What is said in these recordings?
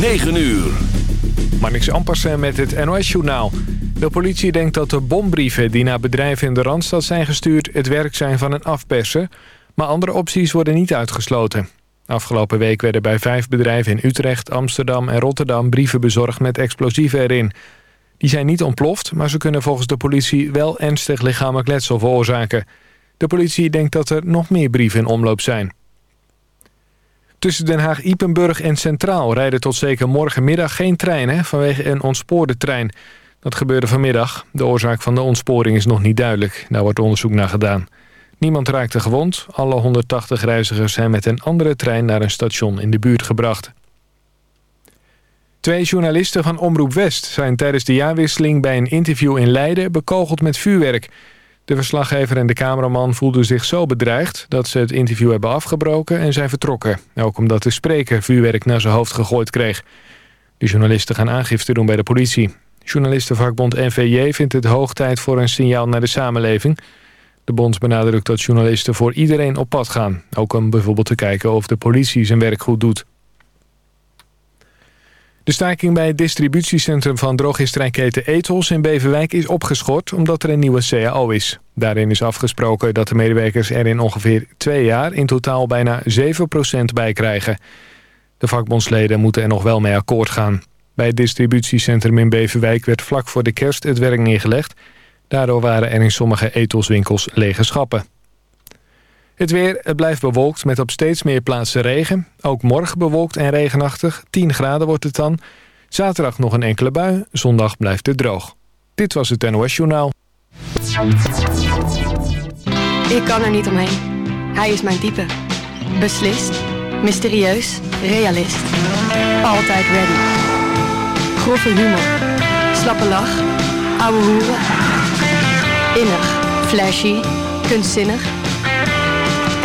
9 uur. Marnix Ampersen met het NOS-journaal. De politie denkt dat de bombrieven die naar bedrijven in de Randstad zijn gestuurd... het werk zijn van een afperser. Maar andere opties worden niet uitgesloten. Afgelopen week werden bij vijf bedrijven in Utrecht, Amsterdam en Rotterdam... brieven bezorgd met explosieven erin. Die zijn niet ontploft, maar ze kunnen volgens de politie... wel ernstig lichamelijk letsel veroorzaken. De politie denkt dat er nog meer brieven in omloop zijn. Tussen Den Haag-Ipenburg en Centraal rijden tot zeker morgenmiddag geen treinen... vanwege een ontspoorde trein. Dat gebeurde vanmiddag. De oorzaak van de ontsporing is nog niet duidelijk. Daar wordt onderzoek naar gedaan. Niemand raakte gewond. Alle 180 reizigers zijn met een andere trein naar een station in de buurt gebracht. Twee journalisten van Omroep West zijn tijdens de jaarwisseling bij een interview in Leiden bekogeld met vuurwerk. De verslaggever en de cameraman voelden zich zo bedreigd dat ze het interview hebben afgebroken en zijn vertrokken. Ook omdat de spreker vuurwerk naar zijn hoofd gegooid kreeg. De journalisten gaan aangifte doen bij de politie. Journalistenvakbond NVJ vindt het hoog tijd voor een signaal naar de samenleving. De bond benadrukt dat journalisten voor iedereen op pad gaan. Ook om bijvoorbeeld te kijken of de politie zijn werk goed doet. De staking bij het distributiecentrum van drogisterijketen Ethos in Beverwijk is opgeschort omdat er een nieuwe CAO is. Daarin is afgesproken dat de medewerkers er in ongeveer twee jaar in totaal bijna 7% bij krijgen. De vakbondsleden moeten er nog wel mee akkoord gaan. Bij het distributiecentrum in Beverwijk werd vlak voor de kerst het werk neergelegd. Daardoor waren er in sommige Ethoswinkels lege schappen. Het weer, het blijft bewolkt met op steeds meer plaatsen regen. Ook morgen bewolkt en regenachtig. 10 graden wordt het dan. Zaterdag nog een enkele bui. Zondag blijft het droog. Dit was het NOS Journaal. Ik kan er niet omheen. Hij is mijn type. Beslist, mysterieus, realist. Altijd ready. Grove humor. Slappe lach. Ouwe hoeren. Innig, flashy, kunstzinnig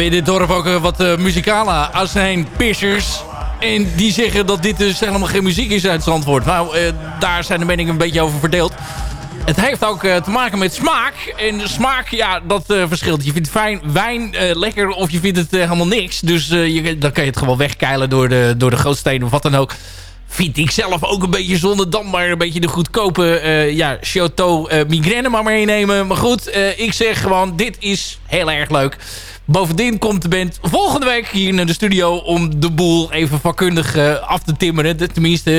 Hebben in dit dorp ook eh, wat eh, muzikale azijnpissers. En die zeggen dat dit dus helemaal geen muziek is uit Zandvoort. Nou, eh, daar zijn de meningen een beetje over verdeeld. Het heeft ook te maken met smaak. En smaak, ja, dat verschilt. Je vindt fijn wijn lekker of je vindt het helemaal niks. Dus je, dan kan je het gewoon wegkeilen door de, door de of wat dan ook. Vind ik zelf ook een beetje zonde. Dan maar een beetje de goedkope eh, ja, Chateau eh, Migraine maar meenemen. Maar goed, ik zeg gewoon, dit is heel erg leuk. Bovendien komt de band volgende week hier naar de studio... om de boel even vakkundig eh, af te timmeren. Tenminste,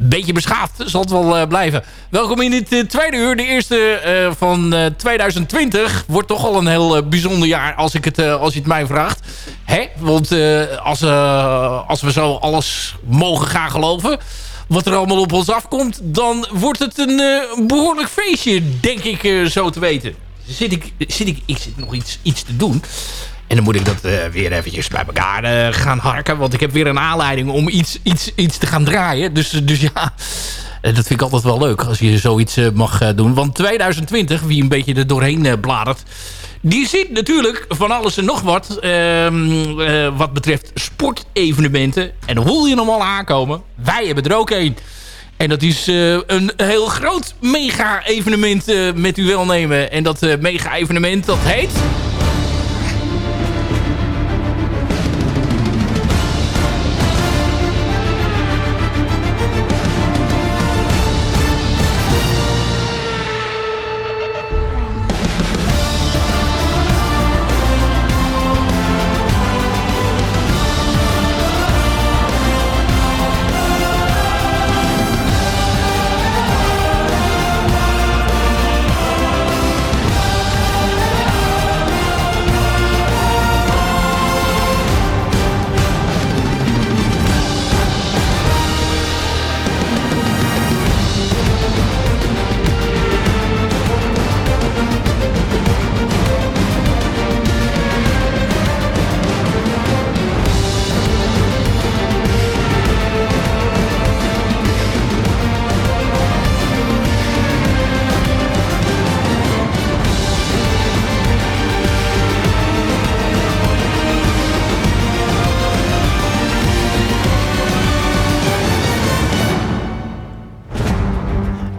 een beetje beschaafd zal het wel eh, blijven. Welkom in dit eh, tweede uur. De eerste van eh, 2020. Wordt toch al een heel bijzonder jaar als, ik het, als je het mij vraagt. Hè? Want als, als we zo alles mogen gaan geloven... wat er allemaal op ons afkomt... dan wordt het een eh, behoorlijk feestje, denk ik zo te weten. Zit ik, zit ik, ik zit nog iets, iets te doen... En dan moet ik dat eh, weer eventjes bij elkaar eh, gaan harken. Want ik heb weer een aanleiding om iets, iets, iets te gaan draaien. Dus, dus ja, eh, dat vind ik altijd wel leuk als je zoiets mag doen. Want 2020, wie een beetje er doorheen bladert... die ziet natuurlijk van alles en nog wat... ehm, eh, wat betreft sportevenementen. En voel je hem al aankomen. Wij hebben er ook een. En dat is eh, een heel groot mega-evenement eh, met uw welnemen. En dat eh, mega-evenement, dat heet...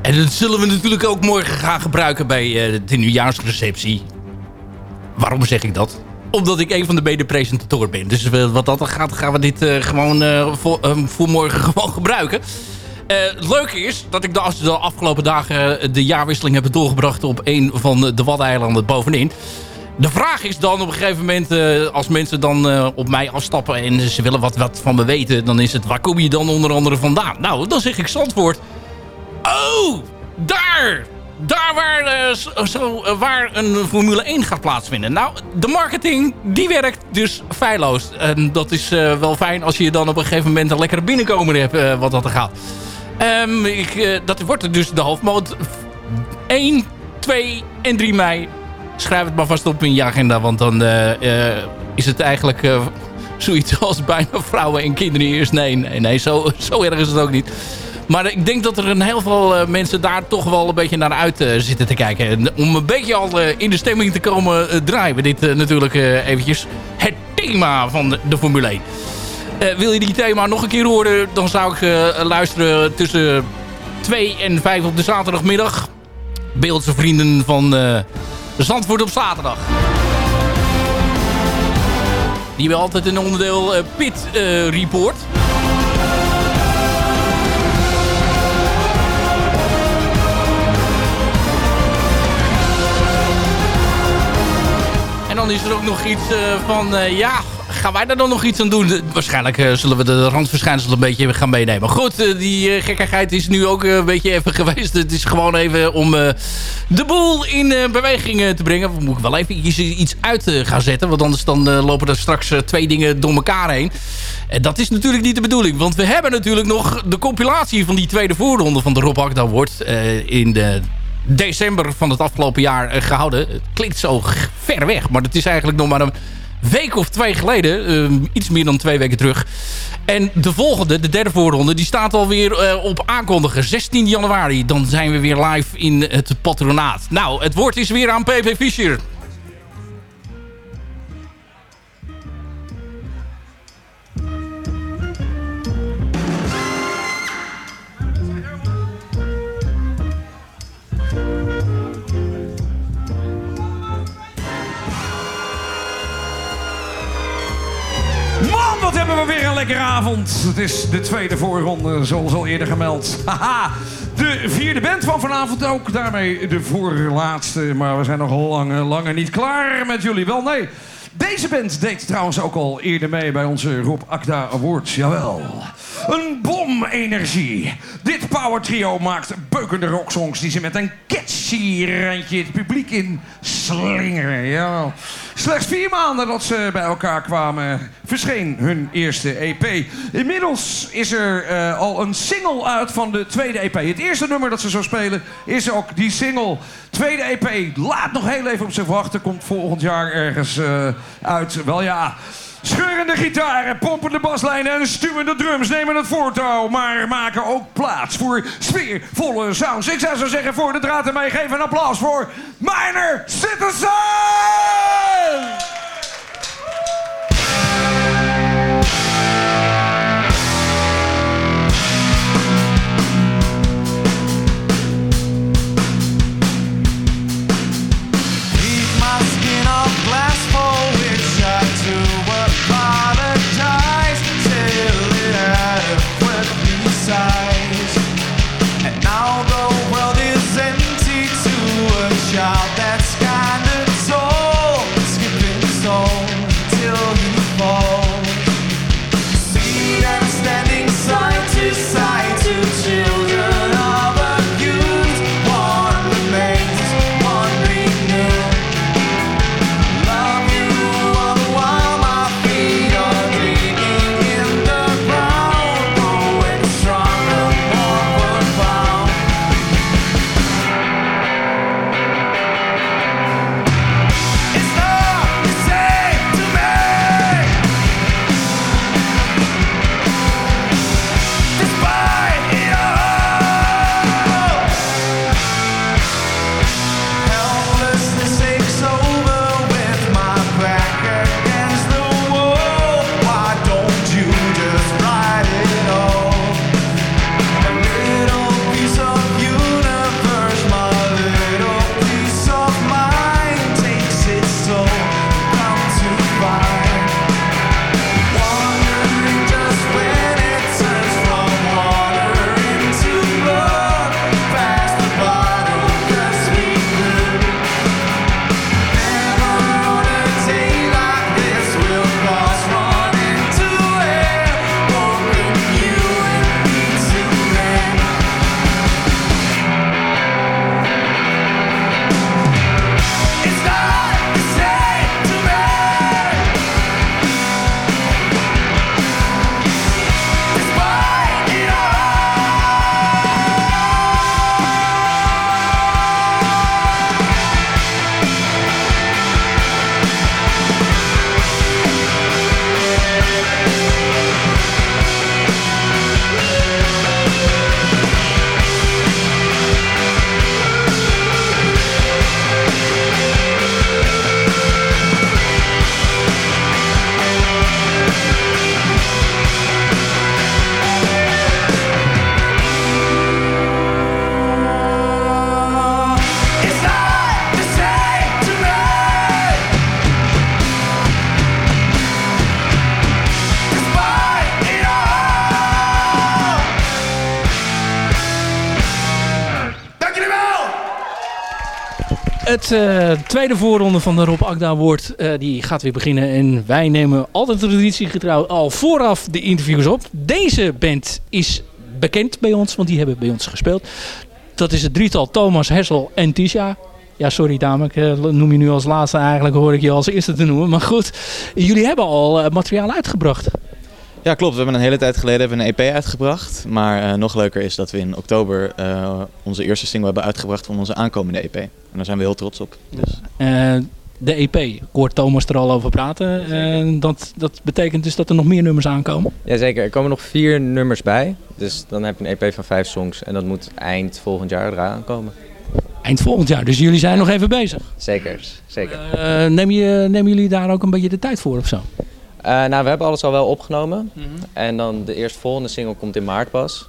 En dat zullen we natuurlijk ook morgen gaan gebruiken bij eh, de nieuwjaarsreceptie. Waarom zeg ik dat? Omdat ik een van de mede-presentatoren ben. Dus eh, wat dat dan gaat, gaan we dit eh, gewoon voor, eh, voor morgen gewoon gebruiken. Eh, het leuke is dat ik de, de afgelopen dagen de jaarwisseling heb doorgebracht op een van de Waddeneilanden bovenin. De vraag is dan op een gegeven moment, als mensen dan op mij afstappen en ze willen wat, wat van me weten, dan is het, waar kom je dan onder andere vandaan? Nou, dan zeg ik Zandvoort. Oh, daar! Daar waar, eh, zo, zo, eh, waar een Formule 1 gaat plaatsvinden. Nou, de marketing, die werkt dus feilloos. En dat is eh, wel fijn als je dan op een gegeven moment een lekkere binnenkomer hebt wat dat er gaat. Ehm, ik, dat wordt dus de hoofdmoot 1, 2 en 3 mei. Schrijf het maar vast op in je agenda, want dan is het eigenlijk zoiets als bijna vrouwen en kinderen eerst. Nee, nee, nee zo, zo erg is het ook niet. Maar ik denk dat er een heel veel eh, mensen daar toch wel een beetje naar uit eh, zitten te kijken. En om een beetje al eh, in de stemming te komen, draaien we dit natuurlijk eventjes. Het thema van de, de Formule 1. Eh, wil je die thema nog een keer horen, dan zou ik eh, luisteren tussen 2 en 5 op de zaterdagmiddag. Beeldse vrienden van Zandvoort op zaterdag. Die hebben altijd een onderdeel Pit Report. Is er ook nog iets eh, van... eh, ja, gaan wij daar dan nog iets aan doen? Waarschijnlijk eh, zullen we de randverschijnselen een beetje gaan meenemen. Goed, die gekkigheid is nu ook een beetje even geweest. Het is gewoon even om de boel in beweging te brengen. We moeten wel even iets, uit gaan zetten. Want anders dan lopen er straks twee dingen door elkaar heen. En dat is natuurlijk niet de bedoeling. Want we hebben natuurlijk nog de compilatie van die tweede voorronde van de Rob Akda wordt in de december van het afgelopen jaar eh, gehouden. Het klinkt zo ver weg, maar het is eigenlijk nog maar een week of twee geleden. eh, iets meer dan twee weken terug. En de volgende, de derde voorronde, die staat alweer eh, op aankondigen. 16 januari, dan zijn we weer live in het patronaat. Nou, het woord is weer aan PP Fischer. Hebben we weer een lekkere avond. Het is de tweede voorronde, zoals al eerder gemeld. Haha, de vierde band van vanavond ook. Daarmee de voorlaatste. Maar we zijn nog lang, langer niet klaar met jullie. Wel, nee. Deze band deed trouwens ook al eerder mee bij onze Rob Akda Awards. Jawel. Een bom-energie. Dit power trio maakt beukende rocksongs die ze met een catchy randje het publiek in slingeren. Ja. Slechts vier maanden dat ze bij elkaar kwamen, verscheen hun eerste EP. Inmiddels is er eh, al een single uit van de tweede EP. Het eerste nummer dat ze zo spelen is ook die single. Tweede EP, laat nog heel even op zich wachten. Komt volgend jaar ergens eh, uit. Wel ja, scheurende gitaren, pompende baslijnen en stuwende drums nemen het voortouw. Maar maken ook plaats voor sfeervolle sounds. Ik zou zo zeggen, voor de draad ermee, geef een applaus voor Minor Citizen! Het eh, tweede voorronde van de Rob Akda Award eh, die gaat weer beginnen. En wij nemen altijd traditiegetrouw al vooraf de interviews op. Deze band is bekend bij ons, want die hebben bij ons gespeeld. Dat is het drietal Thomas, Hessel en Tisha. Ja, sorry dame, ik eh, noem je nu als laatste. Eigenlijk hoor ik je als eerste te noemen. Maar goed, jullie hebben al materiaal uitgebracht. Ja, klopt. We hebben een hele tijd geleden hebben een EP uitgebracht. Maar eh, nog leuker is dat we in oktober eh, onze eerste single hebben uitgebracht van onze aankomende EP. En daar zijn we heel trots op. Dus. Eh, de EP, ik hoor Thomas er al over praten. Eh, dat, dat betekent dus dat er nog meer nummers aankomen. Jazeker, er komen nog vier nummers bij. Dus dan heb je een EP van vijf songs en dat moet eind volgend jaar eraan komen. Eind volgend jaar, dus jullie zijn nog even bezig. Zeker, zeker. Eh, neem je, nemen jullie daar ook een beetje de tijd voor of zo? Eh, nou, we hebben alles al wel opgenomen. En dan de eerstvolgende single komt in maart pas.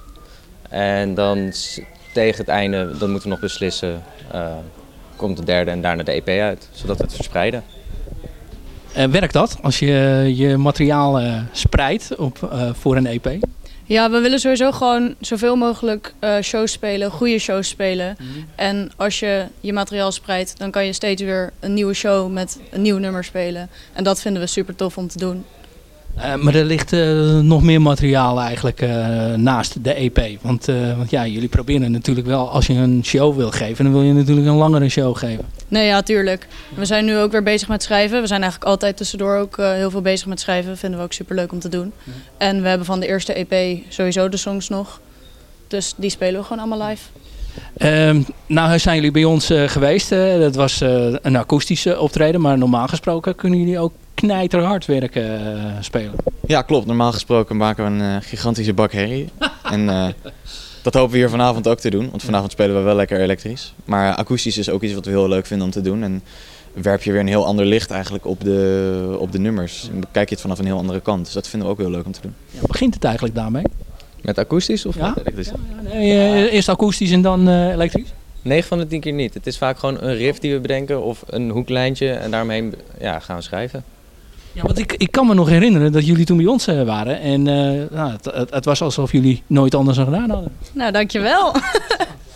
En dan tegen het einde, dan moeten we nog beslissen, eh, komt de derde en daarna de EP uit. Zodat we het verspreiden. Eh, werkt dat als je je materiaal eh, spreidt op, eh, voor een EP? Ja, we willen sowieso gewoon zoveel mogelijk eh, shows spelen, goede shows spelen. En als je je materiaal spreidt, dan kan je steeds weer een nieuwe show met een nieuw nummer spelen. En dat vinden we super tof om te doen. Eh, maar er ligt eh, nog meer materiaal eigenlijk eh, naast de EP. Want, want ja, jullie proberen natuurlijk wel, als je een show wil geven, dan wil je natuurlijk een langere show geven. Nee, ja, tuurlijk. We zijn nu ook weer bezig met schrijven. We zijn eigenlijk altijd tussendoor ook heel veel bezig met schrijven. Vinden we ook super leuk om te doen. En we hebben van de eerste EP sowieso de songs nog. Dus die spelen we gewoon allemaal live. Ehm, nou zijn jullie bij ons eh, geweest. eh, dat was eh, een akoestische optreden. Maar normaal gesproken kunnen jullie ook knijterhard werken eh, spelen. Ja, klopt. Normaal gesproken maken we een gigantische bak herrie. en dat hopen we hier vanavond ook te doen. Want vanavond spelen we wel lekker elektrisch. Maar akoestisch is ook iets wat we heel leuk vinden om te doen. En werp je weer een heel ander licht eigenlijk op de, op de nummers. En bekijk je het vanaf een heel andere kant. Dus dat vinden we ook heel leuk om te doen. Ja, begint het eigenlijk daarmee? Met akoestisch of Ja? met elektrisch? Nee, eh, eerst akoestisch en dan eh, elektrisch? 9 van de 10 keer niet. Het is vaak gewoon een riff die we bedenken of een hoeklijntje en daarmee ja, gaan we schrijven. Ja, want ik, ik kan me nog herinneren dat jullie toen bij ons eh, waren. En eh, nou, het, het, het was alsof jullie nooit anders dan gedaan hadden. Nou, dankjewel.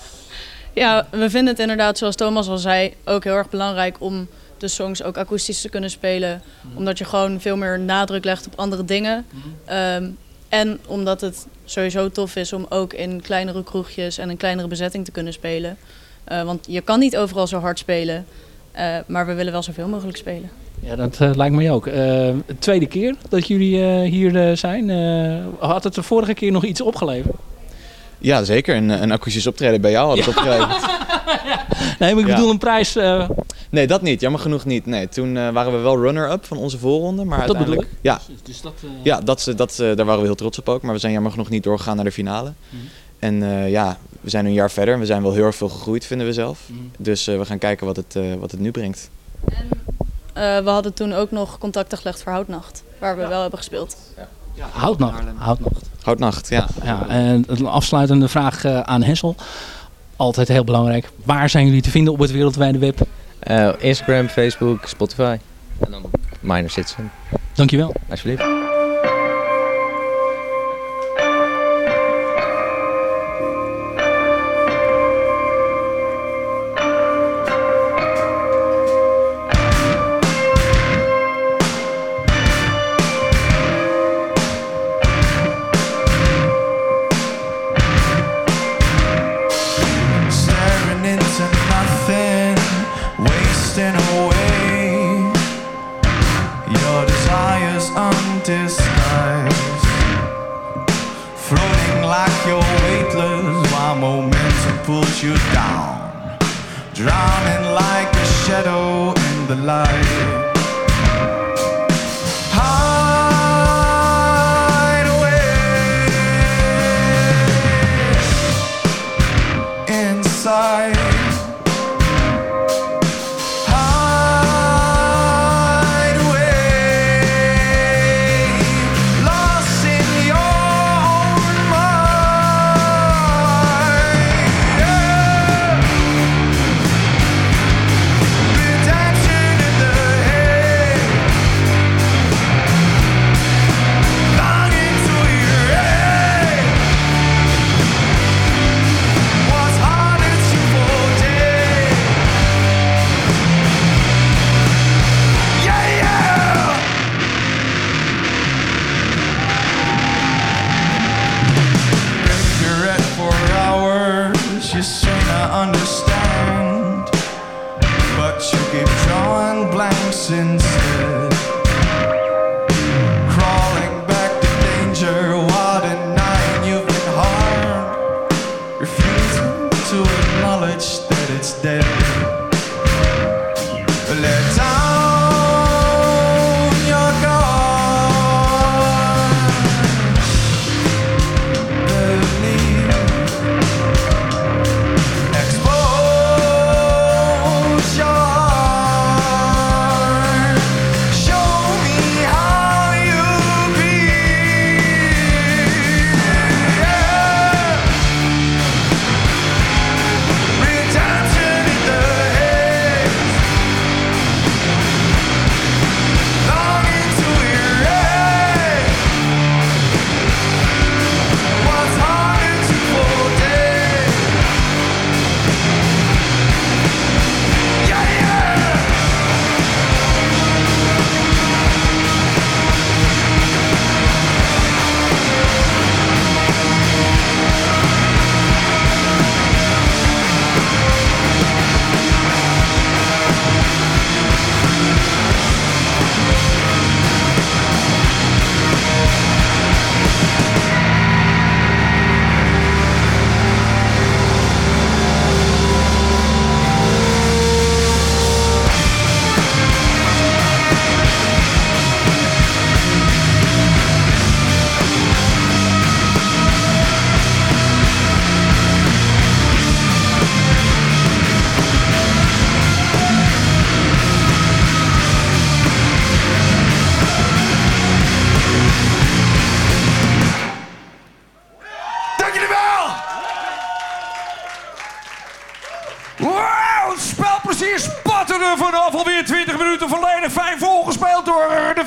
ja, we vinden het inderdaad, zoals Thomas al zei, ook heel erg belangrijk om de songs ook akoestisch te kunnen spelen. Omdat je gewoon veel meer nadruk legt op andere dingen. Ehm, en omdat het sowieso tof is om ook in kleinere kroegjes en een kleinere bezetting te kunnen spelen. Eh, want je kan niet overal zo hard spelen. eh, maar we willen wel zoveel mogelijk spelen. Ja, dat eh, lijkt mij ook. De tweede keer dat jullie eh, hier eh, zijn. eh, had het de vorige keer nog iets opgeleverd? Ja, zeker. Een, een akoestisch optreden bij jou had het opgeleverd. Nee, maar ik Ja. bedoel een prijs. Nee, dat niet. Jammer genoeg niet. Nee, toen eh, waren we wel runner-up van onze voorronde. Maar Dat bedoel uiteindelijk... Ja, dus dat, eh, ja dat, is- dat, daar waren we heel trots op ook. Maar we zijn jammer genoeg niet doorgegaan naar de finale. Mhm. En eh, ja, we zijn een jaar verder. en We zijn wel heel erg veel gegroeid, vinden we zelf. Mhm. Dus eh, we gaan kijken wat het, eh, wat het nu brengt. Eh, we hadden toen ook nog contacten gelegd voor Houtnacht, waar we wel hebben gespeeld. Houtnacht. Houtnacht. Houtnacht, ja. Ja, en een afsluitende vraag eh, aan Hessel. Altijd heel belangrijk. Waar zijn jullie te vinden op het wereldwijde web? Eh, Instagram, Facebook, Spotify. En dan Minor Citizen. Dankjewel. Alsjeblieft.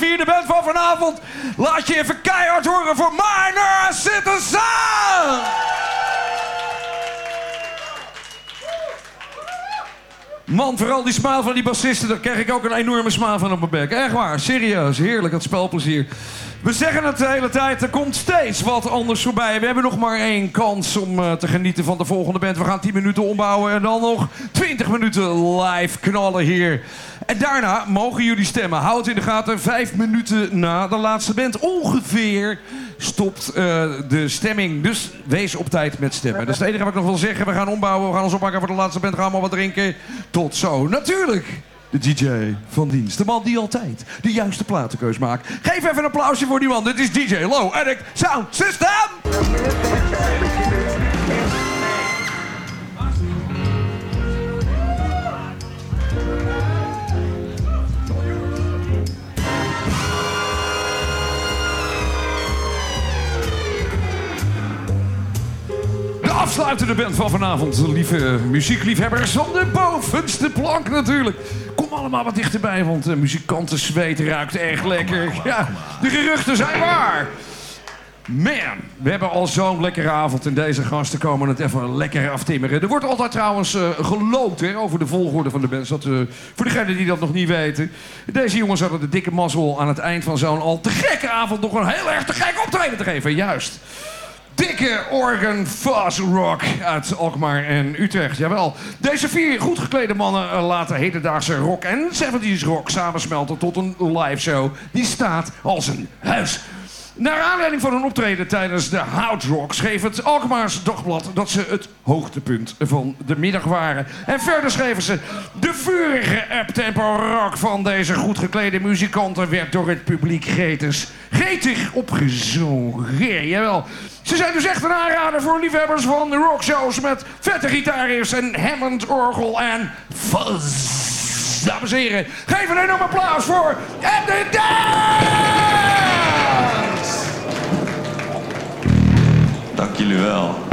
Vierde band van vanavond. Laat je even keihard horen voor Minor Citizen! Man, vooral die smile van die bassisten, daar krijg ik ook een enorme smile van op mijn bek. Echt waar, serieus, heerlijk, het spelplezier. We zeggen het de hele tijd, er komt steeds wat anders voorbij. We hebben nog maar één kans om eh, te genieten van de volgende band. We gaan 10 minuten ombouwen en dan nog 20 minuten live knallen hier. En daarna mogen jullie stemmen. Houd in de gaten, vijf minuten na de laatste band ongeveer stopt eh, de stemming. Dus wees op tijd met stemmen. Dat is het enige wat ik nog wil zeggen. We gaan ombouwen, we gaan ons opmaken voor de laatste band. Gaan we wat drinken. Tot zo. Natuurlijk. De DJ van dienst. De man die altijd de juiste platenkeus maakt. Geef even een applausje voor die man. Dit is DJ Low Addict Sound System. De afsluitende band van vanavond, lieve muziekliefhebbers van de bovenste plank natuurlijk. Kom allemaal wat dichterbij, want de muzikanten zweet ruikt echt lekker. Ja, de geruchten zijn waar. Man, we hebben al zo'n lekkere avond en deze gasten komen het even lekker aftimmeren. Er wordt altijd trouwens geloot hè, over de volgorde van de bands. Dat, eh, voor degenen die dat nog niet weten. Deze jongens hadden de dikke mazzel aan het eind van zo'n al te gekke avond nog een heel erg te gek optreden te geven. Juist. Dikke organ fuzz rock uit Alkmaar en Utrecht. Jawel. Deze vier goed geklede mannen eh, laten hedendaagse rock en 70s rock samensmelten tot een live show. Die staat als een huis. Naar aanleiding van een optreden tijdens de Hout Rock schreef het Alkmaars Dagblad dat ze het hoogtepunt van de middag waren. En verder schreven ze: De vurige uptempo rock van deze goed geklede muzikanten werd door het publiek gretig, gretig opgezongen. Jawel. Ze zijn dus echt een aanrader voor liefhebbers van de rockshows met vette gitaarriffs en Hammond orgel en fuzz. Dames en heren, geef een enorm applaus voor At the Dance! Dank jullie wel.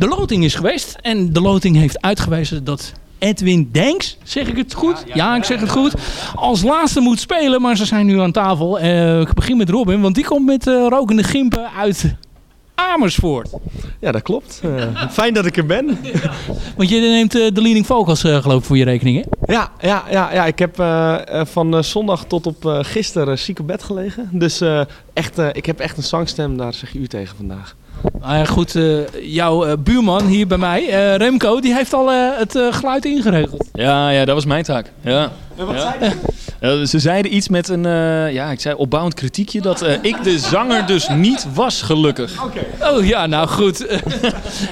De loting is geweest en de loting heeft uitgewezen dat Edwin Denks, zeg ik het goed? Ja, ik zeg het goed. Als laatste moet spelen, maar ze zijn nu aan tafel. Eh, ik begin met Robin, want die komt met eh, rokende gimpen uit Amersfoort. Ja, dat klopt. Eh, fijn dat ik er ben. Want je neemt eh, de leading vocals eh, geloof ik voor je rekening, hè? Ja, ja, ja, ja ik heb van eh, zondag tot op eh, gisteren ziek op bed gelegen. Dus eh, echt, eh, ik heb echt een zangstem, daar zeg je u tegen vandaag. Nou ja, goed, eh, jouw eh, buurman hier bij mij, eh, Remco, die heeft al het eh, geluid ingeregeld. Ja, ja, dat was mijn taak. Ja. En wat ja. zei Ja, ze zeiden iets met een, eh, ja, ik zei opbouwend kritiekje dat eh, ik de zanger dus niet was, gelukkig. Oh ja, nou goed.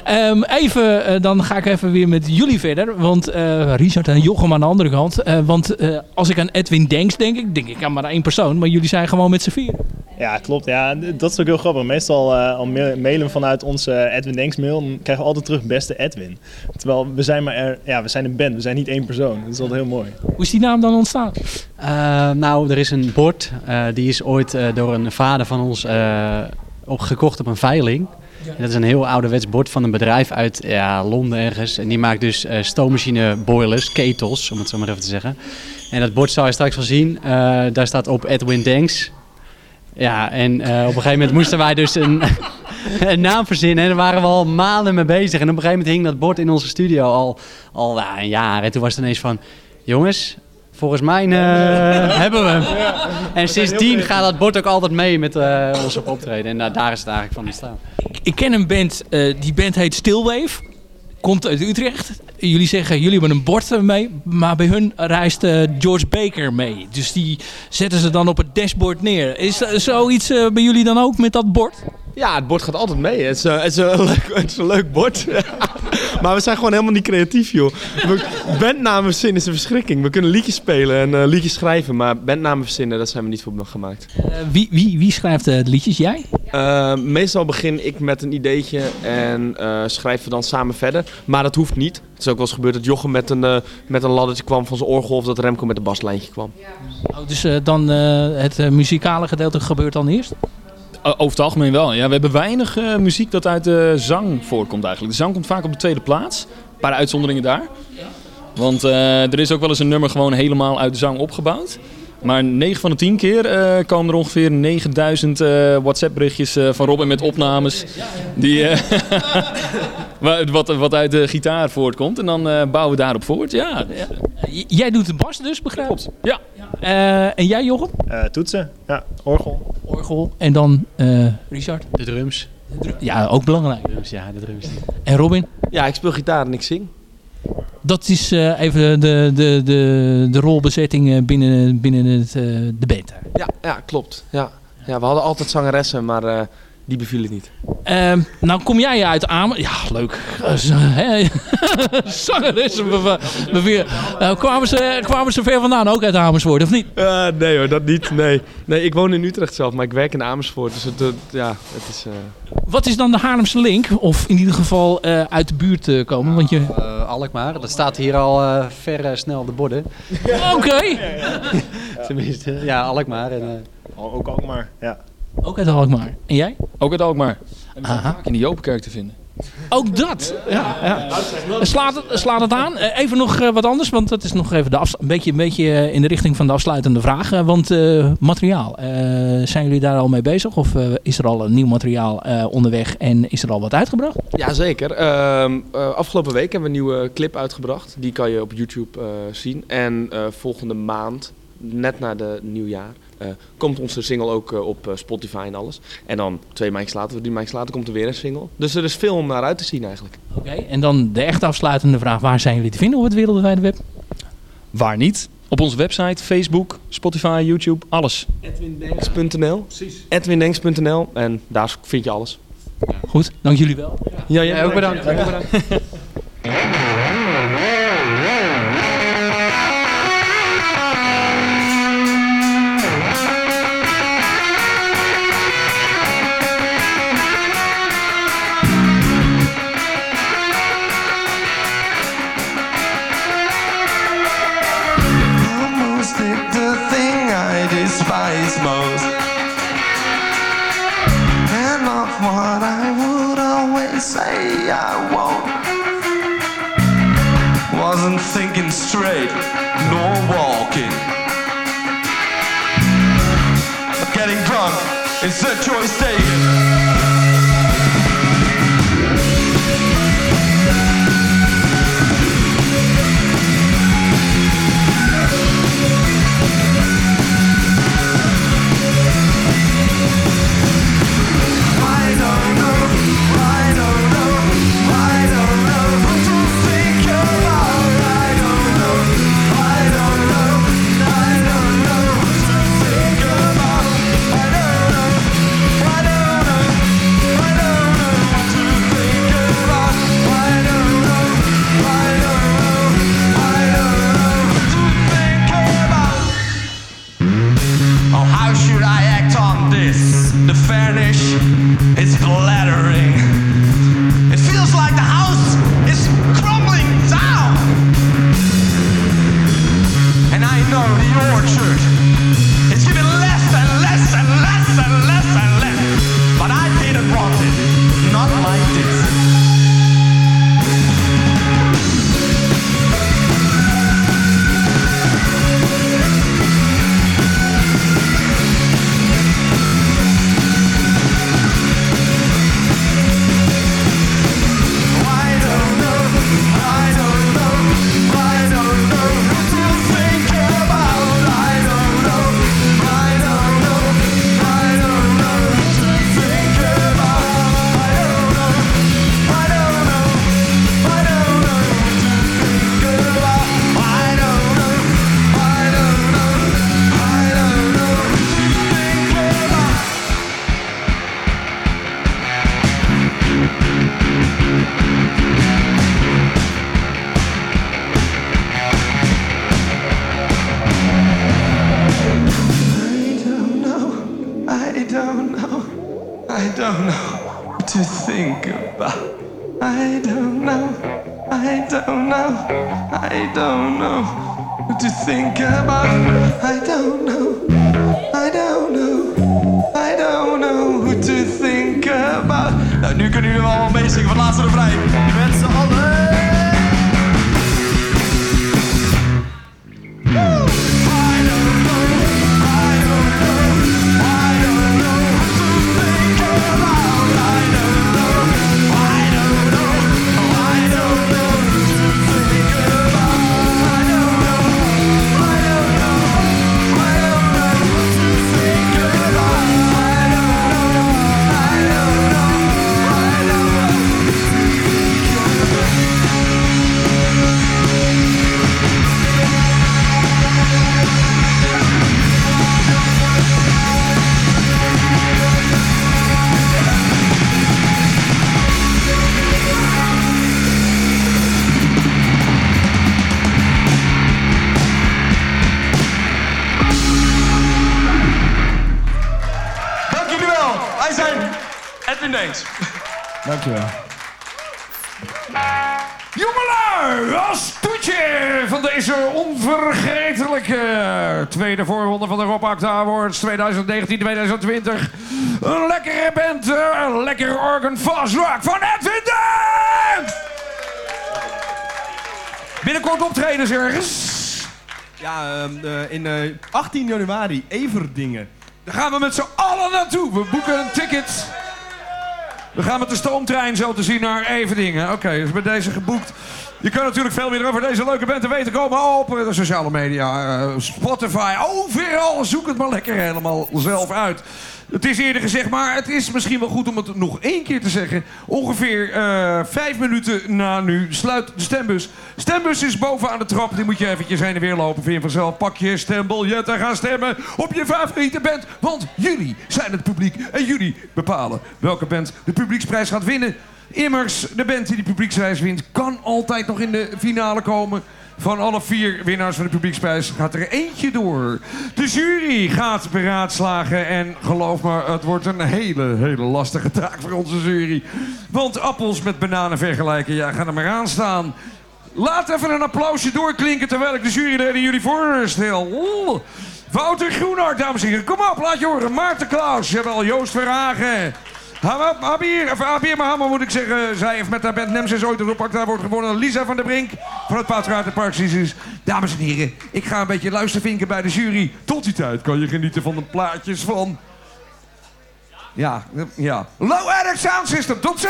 Ehm, even, eh, dan ga ik even weer met jullie verder. Want eh, Richard en Jochem aan de andere kant. Eh, want eh, als ik aan Edwin Denks denk, ik denk ik aan maar één persoon. Maar jullie zijn gewoon met z'n vier. Ja, klopt. Ja, dat is ook heel grappig. Meestal eh, al ma- mailen vanuit onze Edwin Denks mail, dan krijgen we altijd terug beste Edwin. Terwijl we zijn maar er, ja, we zijn een band, we zijn niet één persoon. Dat is altijd heel mooi. Hoe is die naam dan ontstaan? Eh, nou, er is een bord. eh, die is ooit eh, door een vader van ons opgekocht op een veiling. Dat is een heel ouderwets bord van een bedrijf uit ja, Londen ergens. En die maakt dus eh, stoommachine boilers, ketels, om het zo maar even te zeggen. En dat bord zal je straks wel zien. Daar staat op Edwin Danks. Ja, en op een gegeven moment moesten wij dus een, een naam verzinnen. En daar waren we al maanden mee bezig. En op een gegeven moment hing dat bord in onze studio al, al ja, een jaar. En toen was het ineens van... Jongens, volgens mij eh, hebben we hem. En sindsdien gaat dat bord ook altijd mee met eh ons op optreden. En daar- daar is het eigenlijk van ontstaan. Ik ken een band, eh, die band heet Stillwave. Komt uit Utrecht. Jullie zeggen, jullie hebben een bord mee. Maar bij hun reist George Baker mee. Dus die zetten ze dan op het dashboard neer. Is zoiets eh, bij jullie dan ook met dat bord? Ja, het bord gaat altijd mee. Het is, het is, een, leuk, het is een leuk bord. maar we zijn gewoon helemaal niet creatief, joh. Bandnamen verzinnen is een verschrikking. We kunnen liedjes spelen en eh, liedjes schrijven, maar bandnamen verzinnen, dat zijn we niet voor gemaakt. Eh, wie, wie, wie schrijft eh, de liedjes? Jij? Meestal begin ik met een ideetje en schrijven we dan samen verder. Maar dat hoeft niet. Het is ook wel eens gebeurd dat Jochem met een, met een laddertje kwam van zijn orgel of dat Remco met een baslijntje kwam. Oh, dus dan het muzikale gedeelte gebeurt dan eerst? O- Over het algemeen wel. Ja, we hebben weinig eh, muziek dat uit de zang voorkomt eigenlijk. De zang komt vaak op de tweede plaats. Een paar uitzonderingen daar. Want eh, er is ook wel eens een nummer gewoon helemaal uit de zang opgebouwd. Maar 9 van de 10 keer eh, komen er ongeveer 9000 eh, WhatsApp berichtjes eh, van Robin met opnames. Die, eh, wa- wat, wat uit de gitaar voortkomt. En dan eh, bouwen we daarop voort. Ja, jij doet de bas dus, begrijp ik? Ja. Eh, en jij Jochem? Eh, toetsen, ja, orgel. Orgel. En dan eh, Richard? De drums. Ja, ook belangrijk. drums, ja, de drums. En Robin? Ja, ik speel gitaar en ik zing. Dat is eh, even de, de, de, de rolbezetting eh, binnen, binnen het, eh, de band. Ja, ja klopt. Ja. Ja, we hadden altijd zangeressen, maar Die bevielen niet. Ehm, nou kom jij uit Amersfoort. Ja, leuk. Eh? Zangeressen. be- be- be- eh, kwamen, ze, kwamen ze ver vandaan, ook uit Amersfoort, of niet? Eh, nee hoor, dat niet. Nee. nee, ik woon in Utrecht zelf, maar ik werk in Amersfoort. Dus het, ja, het is... eh, Wat is dan de Haarlemse link? Of in ieder geval eh, uit de buurt komen? Want je... Eh, Alkmaar, dat staat hier al eh, ver snel op de borden. Oké. Tenminste, ja, Alkmaar. En, eh, Ook Alkmaar, ja. Ook uit Alkmaar. En jij? Ook uit Alkmaar. En vaak in de Jopenkerk te vinden. Ook dat. Ja, ja. Slaat, het, slaat het aan. Eh, Even nog eh, wat anders, want dat is nog even de een, beetje, een beetje eh, in de richting van de afsluitende vraag. Want eh, materiaal, eh, zijn jullie daar al mee bezig? Of is er al een nieuw materiaal eh, onderweg en is er al wat uitgebracht? Jazeker. Ehm eh, afgelopen week hebben we een nieuwe clip uitgebracht. Die kan je op YouTube eh, zien. En eh, volgende maand, net na de nieuwjaar, eh, komt onze single ook eh, op eh, Spotify en alles. En dan twee maandjes later, drie maandjes later, komt er weer een single. Dus er is veel om naar uit te zien eigenlijk. Oké, en dan de echt afsluitende vraag. Waar zijn jullie te vinden op het wereldwijde web? Waar niet? Op onze website, Facebook, Spotify, YouTube, alles. Edwindenks.nl. Precies. Edwindenks.nl. En daar vind je alles. Goed, dank jullie wel. Ja, Ja, ook bedankt. Ook bedankt. straight, nor walking. Getting drunk is a choice Nou, nu kunnen jullie allemaal meezingen van laatste refrein. Met z'n allen. Awards 2019-2020. Een lekkere band, eh, een lekkere organ fast rock van Edwin Dent! Binnenkort optredens ergens. Ja, ehm, eh, in eh, 18 januari, Everdingen. Daar gaan we met z'n allen naartoe. We boeken een ticket. We gaan met de stoomtrein zo te zien naar Everdingen. Oké, dus bij deze geboekt. Je kunt natuurlijk veel meer over deze leuke band te weten komen op de sociale media, eh, Spotify, overal. Zoek het maar lekker helemaal zelf uit. Het is eerder gezegd, maar het is misschien wel goed om het nog één keer te zeggen. Ongeveer eh, vijf minuten na nu sluit de stembus. Stembus is bovenaan de trap. Die moet je eventjes heen en weer lopen. Vind je vanzelf. Pak je stembiljet en ga stemmen op je favoriete band. Want jullie zijn het publiek. En jullie bepalen welke band de publieksprijs gaat winnen. Immers, de band die de publieksprijs wint... kan altijd nog in de finale komen. Van alle vier winnaars van de publieksprijs gaat er eentje door. De jury gaat beraadslagen en geloof me, het wordt een hele, hele lastige taak voor onze jury. Want appels met bananen vergelijken, ja, ga er maar aan staan. Laat even een applausje doorklinken terwijl ik de juryleden jullie voorstel. Wouter Groenhart, dames en heren, kom op, laat je horen. Maarten Klaus, jawel, Joost Verhagen. Hamab- Habir, of Habir Mohammed moet ik zeggen. Zij heeft met haar band Nemesis ooit op Acta wordt gewonnen. Lisa van der Brink van het Patronatenpark Park Dames en heren, ik ga een beetje luistervinken bij de jury. Tot die tijd kan je genieten van de plaatjes van... Ja, ja. Low Eric Sound System, tot zo!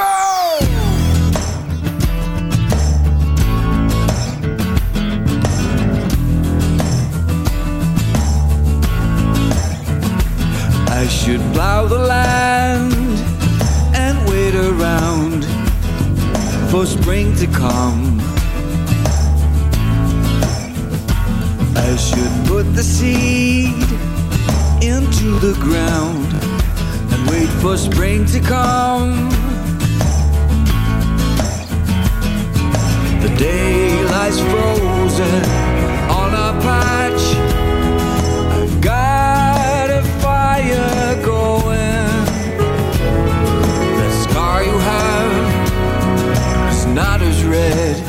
I should plow the land and wait for spring to come. I should put the seed into the ground and wait for spring to come. The day lies frozen red.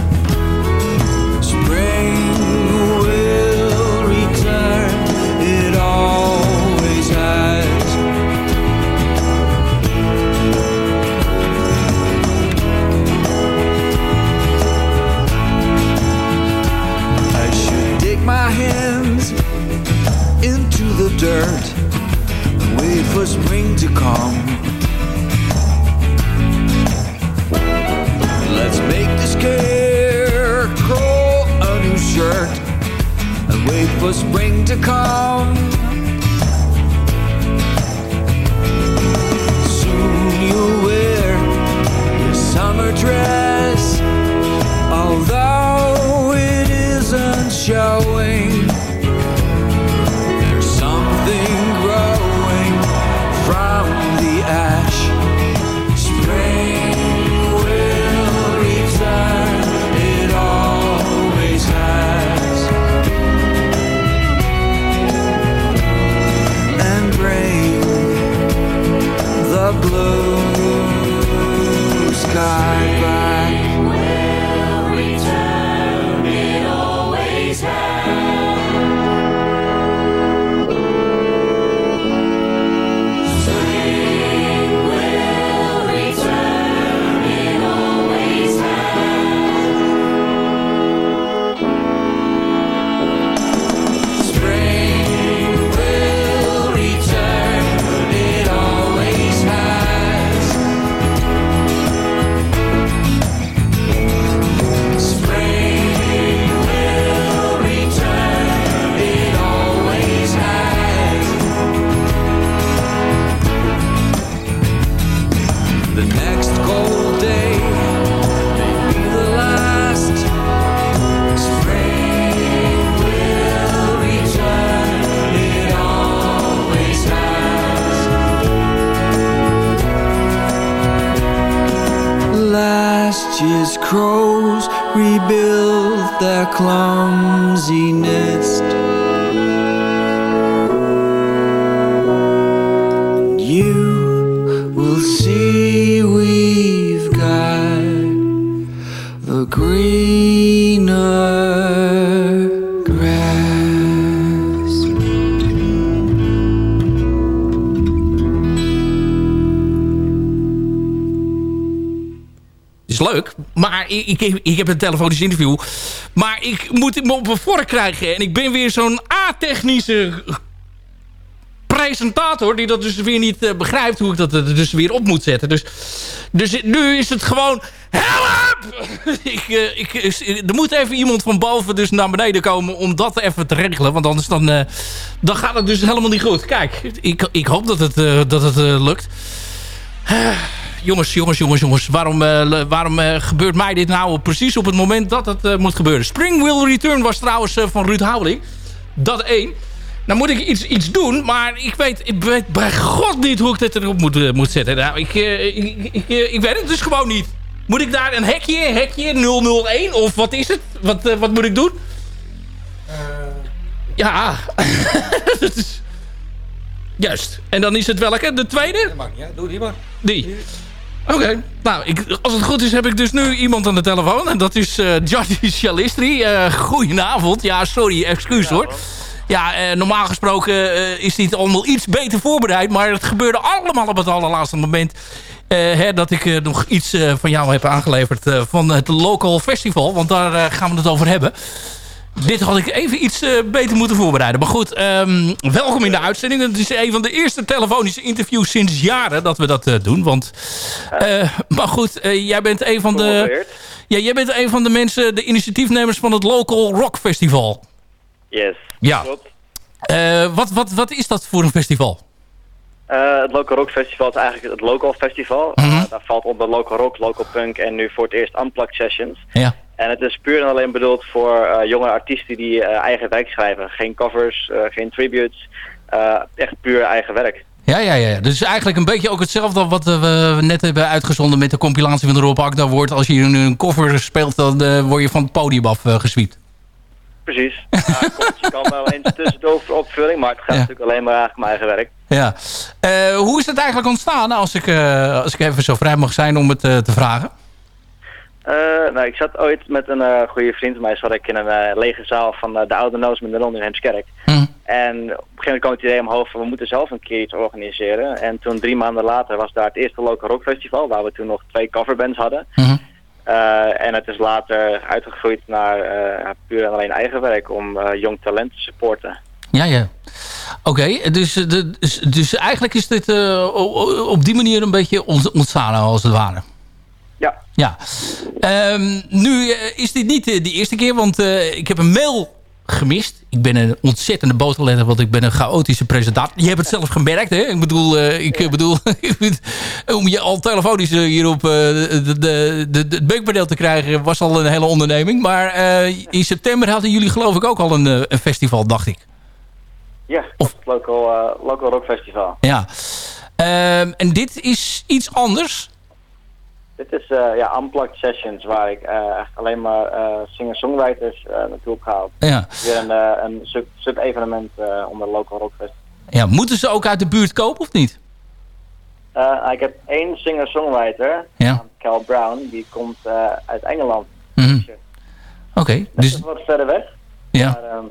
built their clumsiness. Ik, ik, heb een telefonisch interview. Maar ik moet hem op een vork krijgen. En ik ben weer zo'n A-technische presentator... die dat dus weer niet eh, begrijpt hoe ik dat er dus weer op moet zetten. Dus, dus nu is het gewoon... Help! ik, eh, ik, er moet even iemand van boven dus naar beneden komen... om dat even te regelen. Want anders dan, eh, dan gaat het dus helemaal niet goed. Kijk, ik, ik hoop dat het, eh, dat het eh, lukt. jongens, jongens, jongens, jongens. Waarom, eh, waarom eh, gebeurt mij dit nou precies op het moment dat het eh, moet gebeuren? Spring Will Return was trouwens van Ruud Houweling. Dat één. Nou moet ik iets, iets doen, maar ik weet, ik weet bij god niet hoe ik dit erop moet, moet zetten. Nou, ik, ik, ik, ik weet het dus gewoon niet. Moet ik daar een hekje, hekje 001 of wat is het? Wat, wat moet ik doen? Ja. Dat is- Juist. En dan is het welke? De tweede? Doe die maar. Die. Oké. Nou, ik, als het goed is heb ik dus nu iemand aan de telefoon. En dat is eh Jordi Chalistri. Eh goedenavond. Ja, sorry. Excuus hoor. Ja, eh, normaal gesproken eh, is dit allemaal iets beter voorbereid. Maar het gebeurde allemaal op het allerlaatste moment. hè, dat ik nog iets van jou heb aangeleverd van het Local Festival. Want daar gaan we het over hebben. Dit had ik even iets eh, beter moeten voorbereiden. Maar goed, ehm, welkom in de uitzending. Het is een van de eerste telefonische interviews sinds jaren dat we dat eh, doen. Want, eh, maar goed, jij bent een van de... Ja, jij bent een van de mensen, de initiatiefnemers van het Local Rock Festival. Yes. Ja. Wat, wat, wat is dat voor een festival? Het Local Rock Festival is eigenlijk het local festival. Mhm. Daar valt onder local rock, local punk en nu voor het eerst unplugged sessions. Ja. En het is puur en alleen bedoeld voor eh, jonge artiesten die eh, eigen werk schrijven. Geen covers, eh, geen tributes. echt puur eigen werk. Ja, ja, ja. Dus eigenlijk een beetje ook hetzelfde wat we net hebben uitgezonden met de compilatie van de Rob Akda wordt. Als je nu een cover speelt, dan word je van het podium af uh, geswiept. Precies. Ja, klopt. je kan wel eens tussendoor voor opvulling, maar het gaat natuurlijk alleen maar eigenlijk om eigen werk. Ja. Hoe is het eigenlijk ontstaan, als ik, als ik even zo vrij mag zijn om het te vragen? Eh, nou, ik zat ooit met een eh, goede vriend van mij, zat ik in een eh, lege zaal van de Oude Noos met de Londen in Heemskerk. En op een gegeven moment kwam het idee omhoog van we moeten zelf een keer iets organiseren. En toen drie maanden later was daar het eerste Local Rock Festival, waar we toen nog twee coverbands hadden. Eh, en het is later uitgegroeid naar puur en alleen eigen werk om jong talent te supporten. Ja, ja. Oké, dus, dus, dus eigenlijk is dit op die manier een beetje ont- ontstaan als het ware. Ja. Ja. Ehm, nu eh, is dit niet eh, de eerste keer, want eh, ik heb een mail gemist. Ik ben een ontzettende boterletter, want ik ben een chaotische presentator. Je hebt het zelf gemerkt, hè? Ik bedoel, ik bedoel om je al telefonisch hier op de, de, de, de, het beukpaneel te krijgen, was al een hele onderneming. Maar in september hadden jullie geloof ik ook al een, een festival, dacht ik. Ja, het local, local Rock Festival. Ja. Ehm, en dit is iets anders. Dit is eh, ja, unplugged sessions waar ik echt alleen maar eh, singer-songwriters eh, naartoe heb gehaald. Ja. Weer een, een sub- sub-evenement eh, onder Local Rock Festival. Ja, moeten ze ook uit de buurt kopen of niet? Ik heb één singer-songwriter, Ja. Cal Brown, die komt uit Engeland. Mhm. Oké, Dat dus is wat verder weg. Ja. Maar ehm,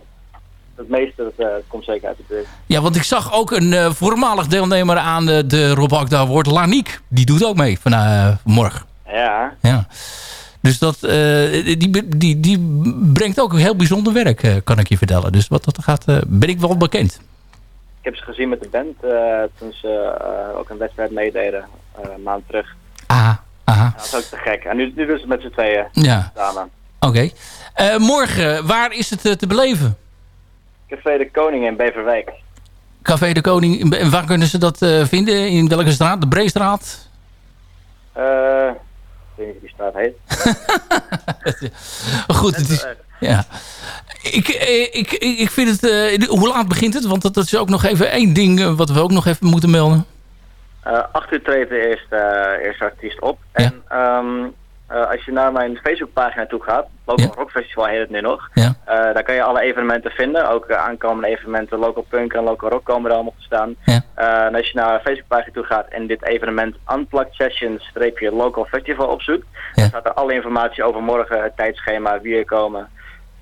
het meeste dat, eh, komt zeker uit de buurt. Ja, want ik zag ook een eh, voormalig deelnemer aan de, de Rob Akda Award, Laniek. Die doet ook mee van, eh, morgen. Ja, Ja. Dus dat, die, die, die brengt ook heel bijzonder werk, kan ik je vertellen. Dus wat dat gaat, ben ik wel bekend. ik heb ze gezien met de band toen ze ook een wedstrijd meededen, een maand terug. Aha, aha. Ja, dat is ook te gek. En nu, nu doen ze met z'n tweeën Ja. samen. Oké. Morgen, waar is het te beleven? Café de Koning in Beverwijk. Café de Koning, en waar kunnen ze dat eh, vinden? In welke straat? De Breestraat? Eh, ik weet niet hoe die straat heet. Goed, het is... Ja. Ik, eh, ik, ik, ik vind het... eh, hoe laat begint het? Want dat, dat is ook nog even één ding wat we ook nog even moeten melden. Eh acht uur treedt de eerste, eh, eerste artiest op. En ehm, eh, als je naar mijn Facebookpagina toe gaat, Local Rock Festival heet het nu nog, Ja. eh, daar kan je alle evenementen vinden. Ook eh, aankomende evenementen, Local Punk en Local Rock komen er allemaal te staan. En als je naar de Facebookpagina toe gaat en dit evenement Unplugged Sessions streepje Local Festival opzoekt, dan staat er alle informatie over morgen, het tijdschema, wie er komen,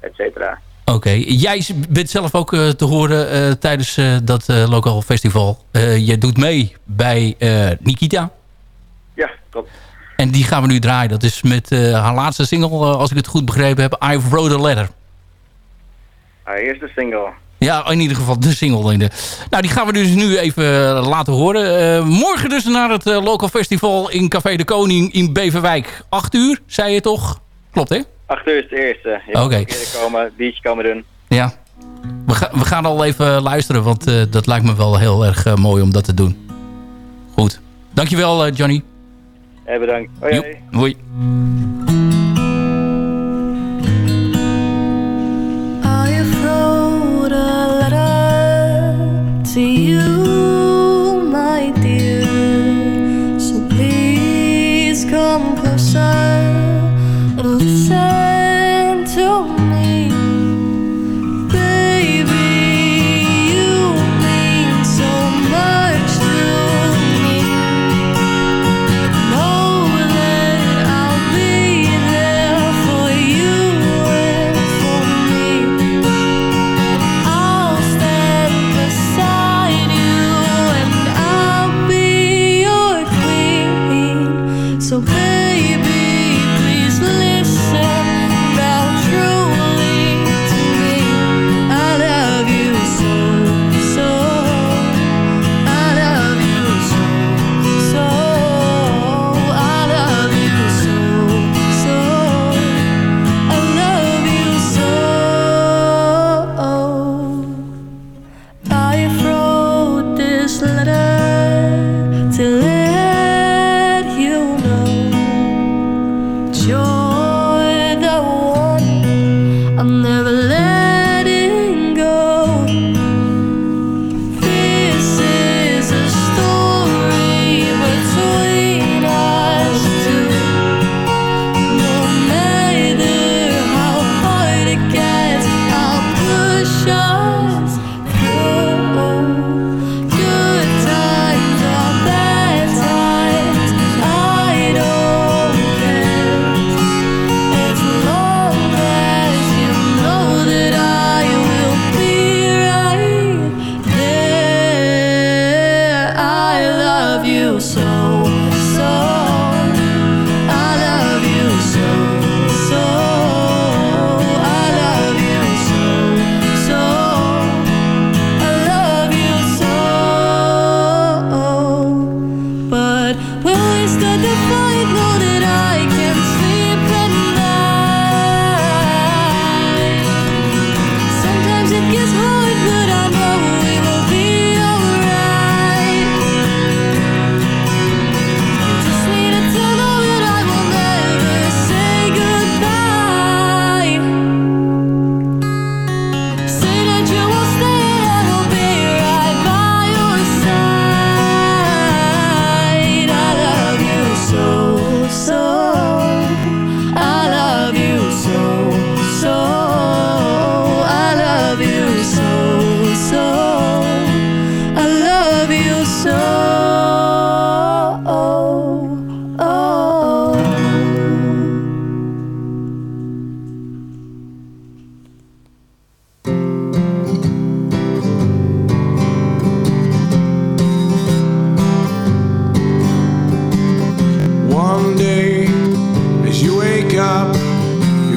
et cetera. Oké, jij bent zelf ook te horen tijdens dat lokaal festival. Je doet mee bij Nikita. Ja, klopt. En die gaan we nu draaien. Dat is met eh, haar laatste single, eh, als ik het goed begrepen heb, I've Wrote a Letter. Uh, eerste single. Ja, in ieder geval de single. In de... Nou, die gaan we dus nu even eh, laten horen. Morgen dus naar het local festival in Café de Koning in Beverwijk. 8 uur, zei je toch? Klopt, hè? Acht uur is de eerste. Oké. eerder komen, biertje komen doen. Ja. We, ga- we gaan al even luisteren, want dat lijkt me wel heel erg mooi om dat te doen. Goed. Dankjewel, Johnny. Hey, bedankt. Hoi, Joep, hoi. Hoi. I wrote a letter to you, my dear. So please come closer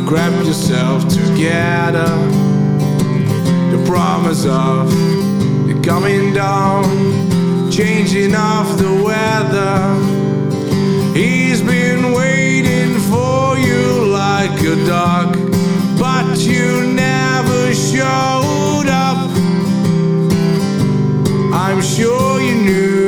grab yourself together. The promise of the coming dawn, changing of the weather. He's been waiting for you like a dog, but you never showed up. I'm sure you knew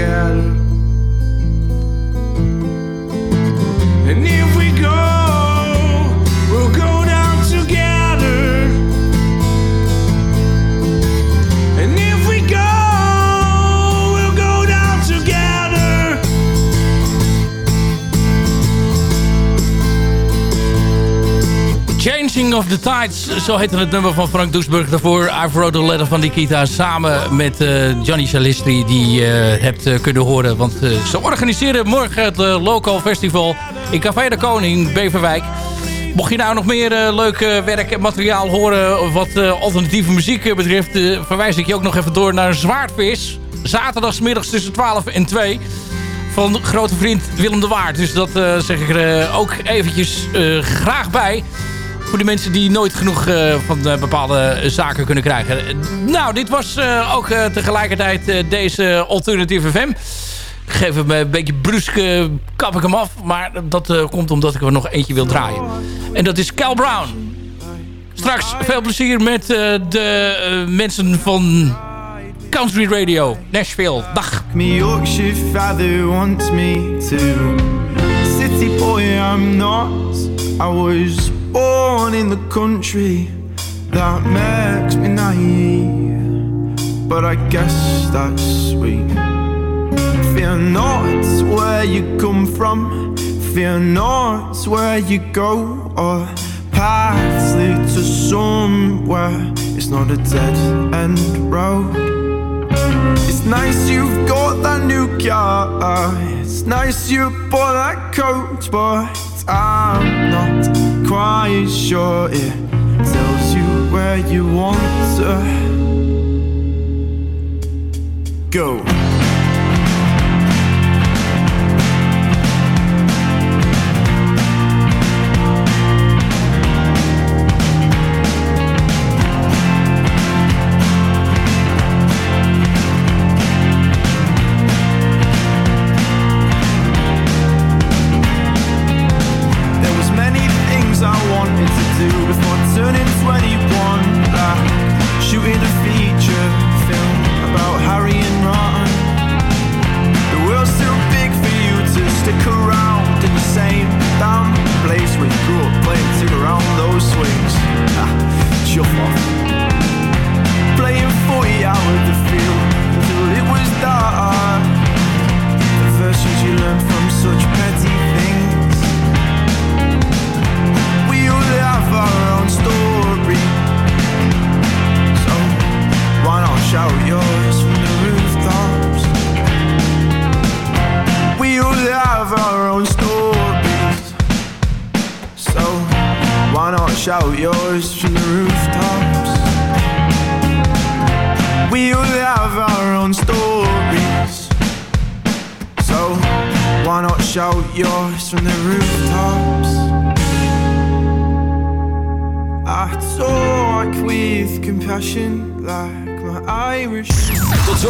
again. Changing of the Tides, zo heette het nummer van Frank Doesburg. Daarvoor I've Wrote a Letter van Nikita samen met eh, Johnny Salistri die je hebt eh, kunnen horen. Want eh, ze organiseren morgen het eh, Local Festival in Café de Koning, Beverwijk. Mocht je nou nog meer eh, leuk eh, werk en materiaal horen wat eh, alternatieve muziek eh, betreft... eh, verwijs ik je ook nog even door naar Zwaardvis. Zaterdagsmiddags tussen 12 en 2 van grote vriend Willem de Waard. Dus dat eh, zeg ik er eh, ook eventjes eh, graag bij. Voor de mensen die nooit genoeg eh, van eh, bepaalde zaken kunnen krijgen. Nou, dit was eh, ook tegelijkertijd deze Alternative FM. Geef hem een beetje brusk, eh, kap ik hem af. Maar dat komt omdat ik er nog eentje wil draaien. En dat is Cal Brown. Straks veel plezier met de mensen van Country Radio, Nashville. Dag. Me Yorkshire father wants me to. City boy, I'm not. I was born in the country. That makes me naive. But I guess that's sweet. Fear not where you come from. Fear not where you go. Or paths lead to somewhere. It's not a dead end road. It's nice you've got that new car. It's nice you bought that coat, but I'm not quite sure it tells you where you want to go.